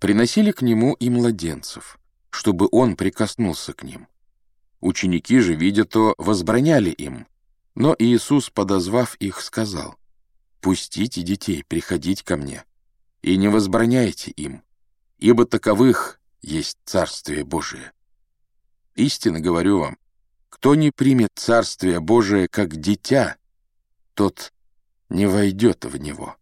Приносили к нему и младенцев, чтобы он прикоснулся к ним. Ученики же, видя то, возбраняли им. Но Иисус, подозвав их, сказал, «Пустите детей приходить ко мне, и не возбраняйте им, ибо таковых есть Царствие Божие. Истинно говорю вам, кто не примет Царствие Божие как дитя, тот не войдет в него».